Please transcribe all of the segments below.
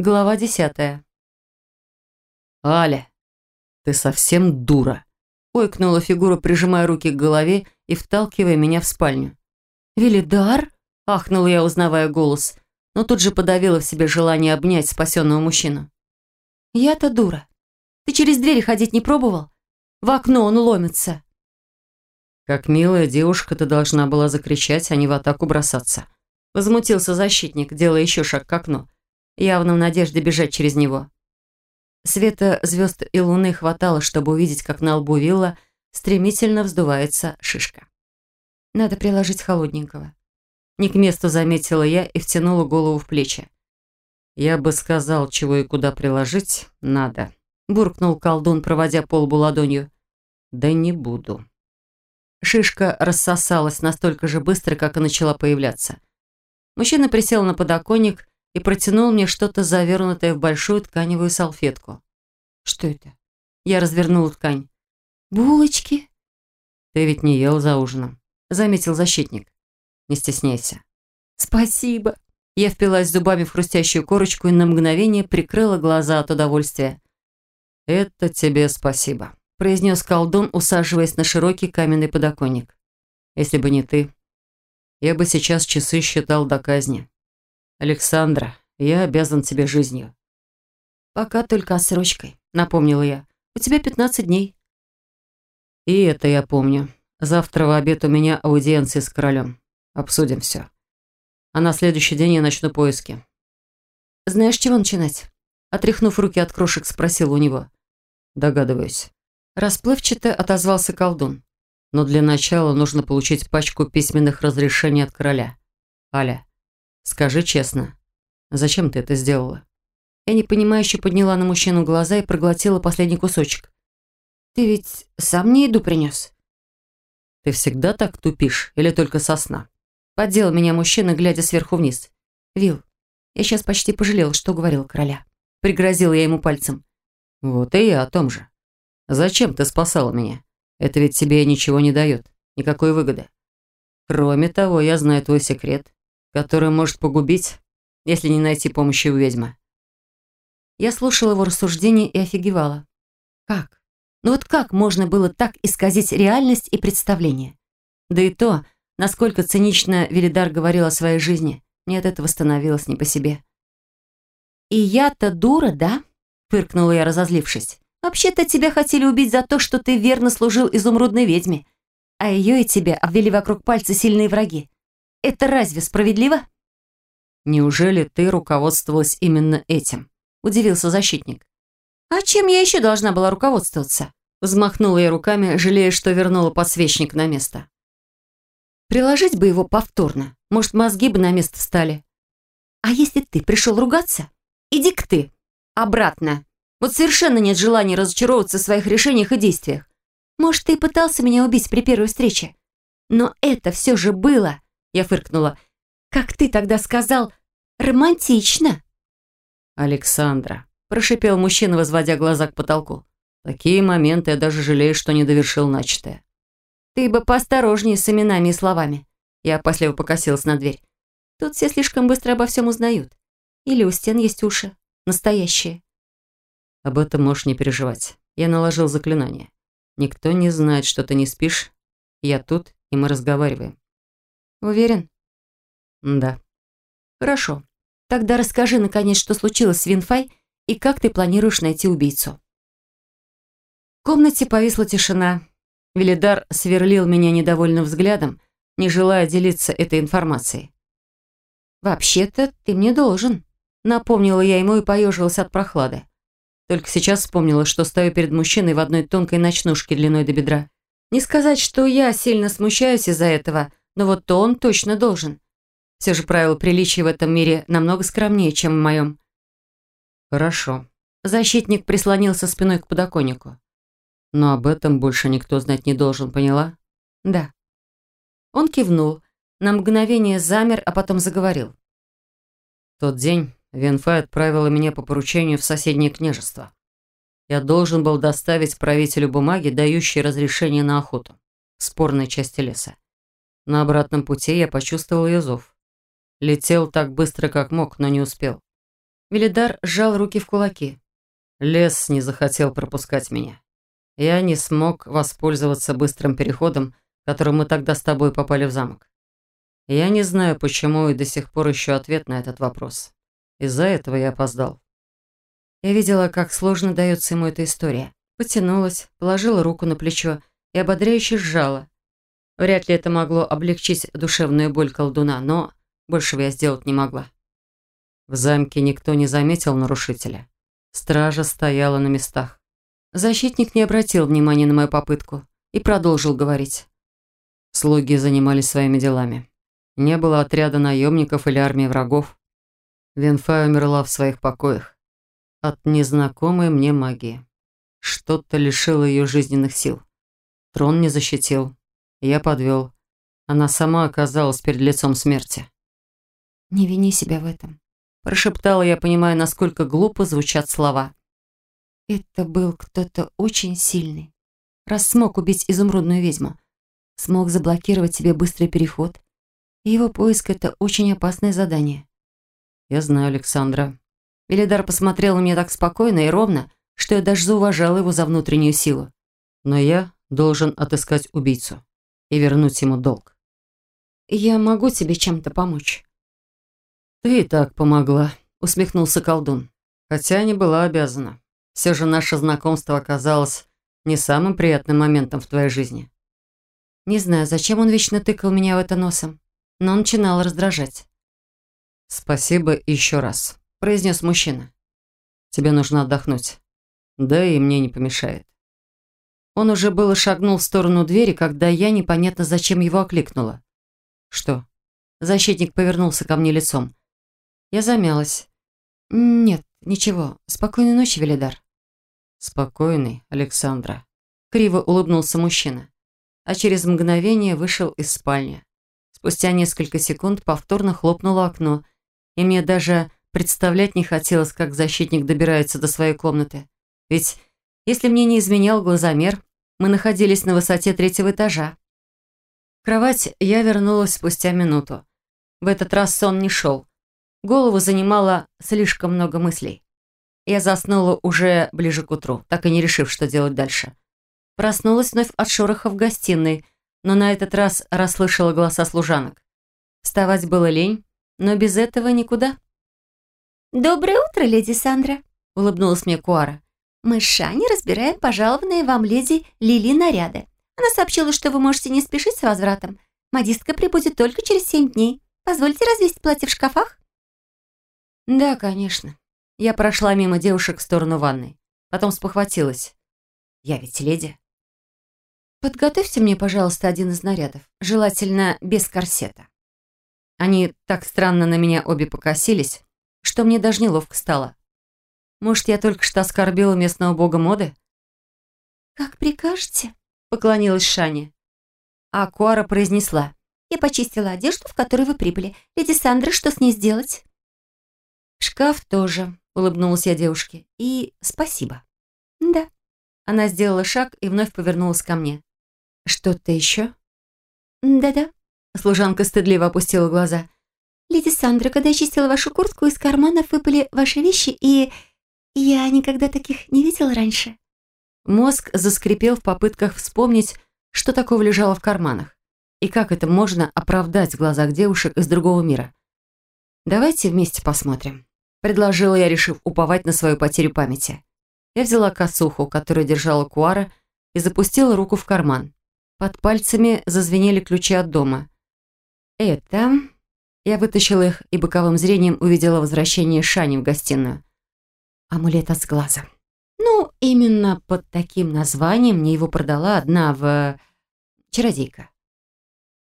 Глава десятая. «Аля, ты совсем дура!» Ойкнула фигура, прижимая руки к голове и вталкивая меня в спальню. «Велидар?» – ахнула я, узнавая голос, но тут же подавила в себе желание обнять спасенного мужчину. «Я-то дура. Ты через двери ходить не пробовал? В окно он ломится». «Как милая девушка, ты должна была закричать, а не в атаку бросаться». Возмутился защитник, делая еще шаг к окну, явно в надежде бежать через него. Света звезд и луны хватало, чтобы увидеть, как на лбу вилла стремительно вздувается шишка. Надо приложить холодненького. Не к месту заметила я и втянула голову в плечи. «Я бы сказал, чего и куда приложить надо», буркнул колдун, проводя по лбу ладонью. «Да не буду». Шишка рассосалась настолько же быстро, как и начала появляться. Мужчина присел на подоконник и протянул мне что-то завернутое в большую тканевую салфетку. «Что это?» Я развернула ткань. «Булочки?» «Ты ведь не ел за ужином», — заметил защитник. «Не стесняйся». «Спасибо». Я впилась зубами в хрустящую корочку и на мгновение прикрыла глаза от удовольствия. «Это тебе спасибо», – произнес колдун, усаживаясь на широкий каменный подоконник. «Если бы не ты, я бы сейчас часы считал до казни. Александра, я обязан тебе жизнью». «Пока только отсрочкой», – напомнила я. «У тебя 15 дней». «И это я помню. Завтра в обед у меня аудиенция с королем. Обсудим все. А на следующий день я начну поиски». «Знаешь, чего начинать?» Отряхнув руки от крошек, спросил у него. «Догадываюсь». Расплывчато отозвался колдун. «Но для начала нужно получить пачку письменных разрешений от короля. Аля, скажи честно, зачем ты это сделала?» Я непонимающе подняла на мужчину глаза и проглотила последний кусочек. «Ты ведь сам мне еду принес?» «Ты всегда так тупишь или только со сна?» Поддел меня мужчина, глядя сверху вниз. «Вил, я сейчас почти пожалела, что говорил короля». Пригрозила я ему пальцем. «Вот и я о том же. Зачем ты спасала меня? Это ведь тебе ничего не дает, никакой выгоды. Кроме того, я знаю твой секрет, который может погубить, если не найти помощи у ведьмы». Я слушала его рассуждения и офигевала. Как? Ну вот как можно было так исказить реальность и представление? Да и то, насколько цинично Велидар говорил о своей жизни, мне от этого становилось не по себе. «И я-то дура, да?» – фыркнула я, разозлившись. «Вообще-то тебя хотели убить за то, что ты верно служил изумрудной ведьме, а ее и тебя обвели вокруг пальца сильные враги. Это разве справедливо?» «Неужели ты руководствовалась именно этим?» – удивился защитник. «А чем я еще должна была руководствоваться?» Взмахнула я руками, жалея, что вернула подсвечник на место. «Приложить бы его повторно. Может, мозги бы на место встали. А если ты пришел ругаться, Иди-ка ты. Обратно. Вот совершенно нет желания разочаровываться в своих решениях и действиях. Может, ты и пытался меня убить при первой встрече. Но это все же было, я фыркнула. Как ты тогда сказал, романтично. Александра, прошипел мужчина, возводя глаза к потолку. Такие моменты я даже жалею, что не довершил начатое. Ты бы поосторожнее с именами и словами. Я опасливо покосилась на дверь. Тут все слишком быстро обо всем узнают. Или у стен есть уши. Настоящие. Об этом можешь не переживать. Я наложил заклинание. Никто не знает, что ты не спишь. Я тут, и мы разговариваем. Уверен? Да. Хорошо. Тогда расскажи, наконец, что случилось с Винфай и как ты планируешь найти убийцу. В комнате повисла тишина. Велидар сверлил меня недовольным взглядом, не желая делиться этой информацией. «Вообще-то ты мне должен», Напомнила я ему и поежилась от прохлады. Только сейчас вспомнила, что стою перед мужчиной в одной тонкой ночнушке длиной до бедра. Не сказать, что я сильно смущаюсь из-за этого, но вот то он точно должен. Все же правила приличия в этом мире намного скромнее, чем в моем. Хорошо. Защитник прислонился спиной к подоконнику. Но об этом больше никто знать не должен, поняла? Да. Он кивнул, на мгновение замер, а потом заговорил. В тот день Венфай отправила меня по поручению в соседнее княжество. Я должен был доставить правителю бумаги, дающие разрешение на охоту в спорной части леса. На обратном пути я почувствовал ее зов. Летел так быстро, как мог, но не успел. Велидар сжал руки в кулаки. Лес не захотел пропускать меня. Я не смог воспользоваться быстрым переходом, которым мы тогда с тобой попали в замок. Я не знаю, почему и до сих пор ищу ответ на этот вопрос. Из-за этого я опоздал. Я видела, как сложно дается ему эта история. Потянулась, положила руку на плечо и ободряюще сжала. Вряд ли это могло облегчить душевную боль колдуна, но большего я сделать не могла. В замке никто не заметил нарушителя. Стража стояла на местах. Защитник не обратил внимания на мою попытку и продолжил говорить. Слуги занимались своими делами. Не было отряда наемников или армии врагов. Венфай умерла в своих покоях. От незнакомой мне магии. Что-то лишило ее жизненных сил. Трон не защитил. Я подвел. Она сама оказалась перед лицом смерти. «Не вини себя в этом», – прошептала я, понимая, насколько глупо звучат слова. «Это был кто-то очень сильный. Раз смог убить изумрудную ведьму, смог заблокировать себе быстрый переход, его поиск – это очень опасное задание. Я знаю Александра. Велидар посмотрел на меня так спокойно и ровно, что я даже зауважала его за внутреннюю силу. Но я должен отыскать убийцу и вернуть ему долг. Я могу тебе чем-то помочь. Ты и так помогла, усмехнулся колдун. Хотя не была обязана. Все же наше знакомство оказалось не самым приятным моментом в твоей жизни. Не знаю, зачем он вечно тыкал меня в это носом но начинал раздражать. «Спасибо еще раз», – произнес мужчина. «Тебе нужно отдохнуть. Да и мне не помешает». Он уже было шагнул в сторону двери, когда я непонятно зачем его окликнула. «Что?» Защитник повернулся ко мне лицом. Я замялась. «Нет, ничего. Спокойной ночи, Велидар». «Спокойный, Александра». Криво улыбнулся мужчина, а через мгновение вышел из спальни. Спустя несколько секунд повторно хлопнуло окно, и мне даже представлять не хотелось, как защитник добирается до своей комнаты. Ведь, если мне не изменял глазомер, мы находились на высоте третьего этажа. В кровать я вернулась спустя минуту. В этот раз сон не шел. Голову занимало слишком много мыслей. Я заснула уже ближе к утру, так и не решив, что делать дальше. Проснулась вновь от шороха в гостиной, но на этот раз расслышала голоса служанок. Вставать было лень, но без этого никуда. «Доброе утро, леди Сандра», — улыбнулась мне Куара. «Мы с Шани разбираем пожалованные вам леди Лили наряды. Она сообщила, что вы можете не спешить с возвратом. Модистка прибудет только через семь дней. Позвольте развесить платье в шкафах?» «Да, конечно». Я прошла мимо девушек в сторону ванной. Потом спохватилась. «Я ведь леди». «Подготовьте мне, пожалуйста, один из нарядов, желательно без корсета». Они так странно на меня обе покосились, что мне даже неловко стало. Может, я только что оскорбила местного бога моды? «Как прикажете», — поклонилась Шане. А Куара произнесла. «Я почистила одежду, в которой вы прибыли. Леди Сандра, что с ней сделать?» «Шкаф тоже», — улыбнулась я девушке. «И спасибо». «Да». Она сделала шаг и вновь повернулась ко мне. «Что-то еще?» «Да-да», — служанка стыдливо опустила глаза. «Леди Сандра, когда я чистила вашу куртку, из карманов выпали ваши вещи, и я никогда таких не видела раньше». Мозг заскрипел в попытках вспомнить, что такого лежало в карманах, и как это можно оправдать в глазах девушек из другого мира. «Давайте вместе посмотрим», — предложила я, решив уповать на свою потерю памяти. Я взяла косуху, которую держала Куара, и запустила руку в карман. Под пальцами зазвенели ключи от дома. «Это...» Я вытащила их и боковым зрением увидела возвращение Шани в гостиную. Амулет от сглаза. Ну, именно под таким названием мне его продала одна в... чародейка.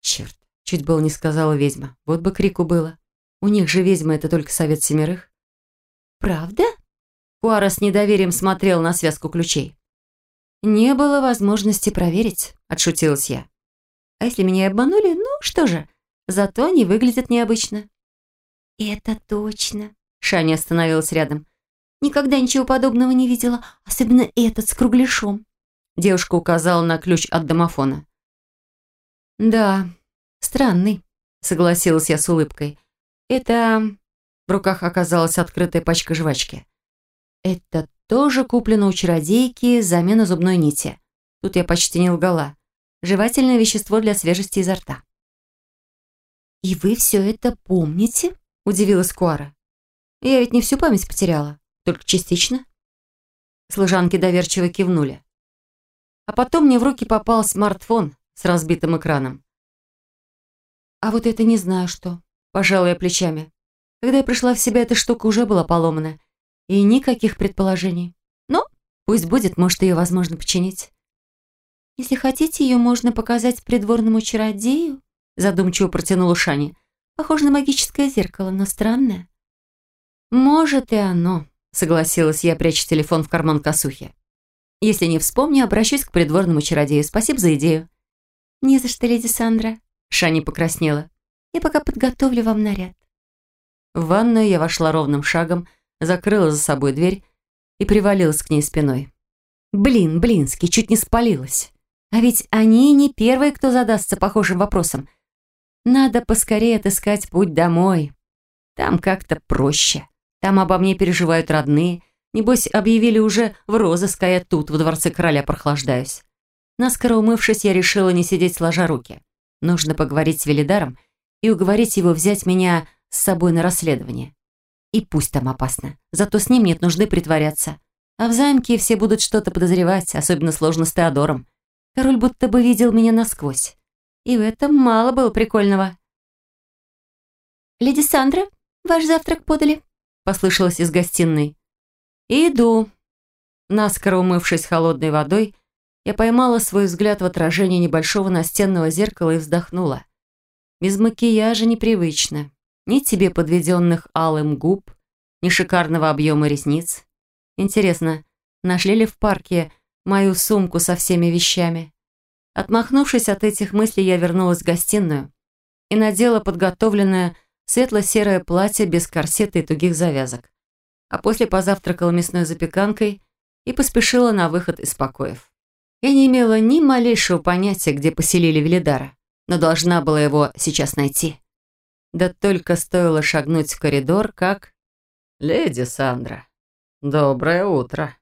Черт, чуть было не сказала ведьма. Вот бы крику было. У них же ведьма это только совет семерых. «Правда?» Куара с недоверием смотрел на связку ключей. «Не было возможности проверить», — отшутилась я. «А если меня обманули, ну что же, зато они выглядят необычно». «Это точно», — Шаня остановилась рядом. «Никогда ничего подобного не видела, особенно этот с кругляшом». Девушка указала на ключ от домофона. «Да, странный», — согласилась я с улыбкой. «Это В руках оказалась открытая пачка жвачки. Это тоже куплено у чародейки замена зубной нити. Тут я почти не лгала. Жевательное вещество для свежести изо рта. «И вы все это помните?» – удивилась Куара. «Я ведь не всю память потеряла, только частично». Служанки доверчиво кивнули. А потом мне в руки попал смартфон с разбитым экраном. «А вот это не знаю что», – пожала я плечами. Когда я пришла в себя, эта штука уже была поломана. И никаких предположений. Но пусть будет, может, ее возможно починить. «Если хотите, ее можно показать придворному чародею», задумчиво протянула Шани. «Похоже на магическое зеркало, но странное». «Может, и оно», согласилась я, пряча телефон в карман косухи. «Если не вспомню, обращусь к придворному чародею. Спасибо за идею». «Не за что, леди Сандра», Шани покраснела. «Я пока подготовлю вам наряд». В ванную я вошла ровным шагом, закрыла за собой дверь и привалилась к ней спиной. Блин, блинский, чуть не спалилась. А ведь они не первые, кто задастся похожим вопросом. Надо поскорее отыскать путь домой. Там как-то проще. Там обо мне переживают родные. Небось, объявили уже в розыск, а я тут, в дворце короля, прохлаждаюсь. Наскоро умывшись, я решила не сидеть сложа руки. Нужно поговорить с Велидаром и уговорить его взять меня с собой на расследование. И пусть там опасно, зато с ним нет нужды притворяться. А в замке все будут что-то подозревать, особенно сложно с Теодором. Король будто бы видел меня насквозь. И в этом мало было прикольного. «Леди Сандра, ваш завтрак подали», — послышалось из гостиной. «Иду». Наскоро умывшись холодной водой, я поймала свой взгляд в отражении небольшого настенного зеркала и вздохнула. Без макияжа непривычно. Ни тебе подведенных алым губ, ни шикарного объема ресниц. Интересно, нашли ли в парке мою сумку со всеми вещами? Отмахнувшись от этих мыслей, я вернулась в гостиную и надела подготовленное светло-серое платье без корсета и тугих завязок. А после позавтракала мясной запеканкой и поспешила на выход из покоев. Я не имела ни малейшего понятия, где поселили Велидара, но должна была его сейчас найти. Да только стоило шагнуть в коридор, как... «Леди Сандра, доброе утро!»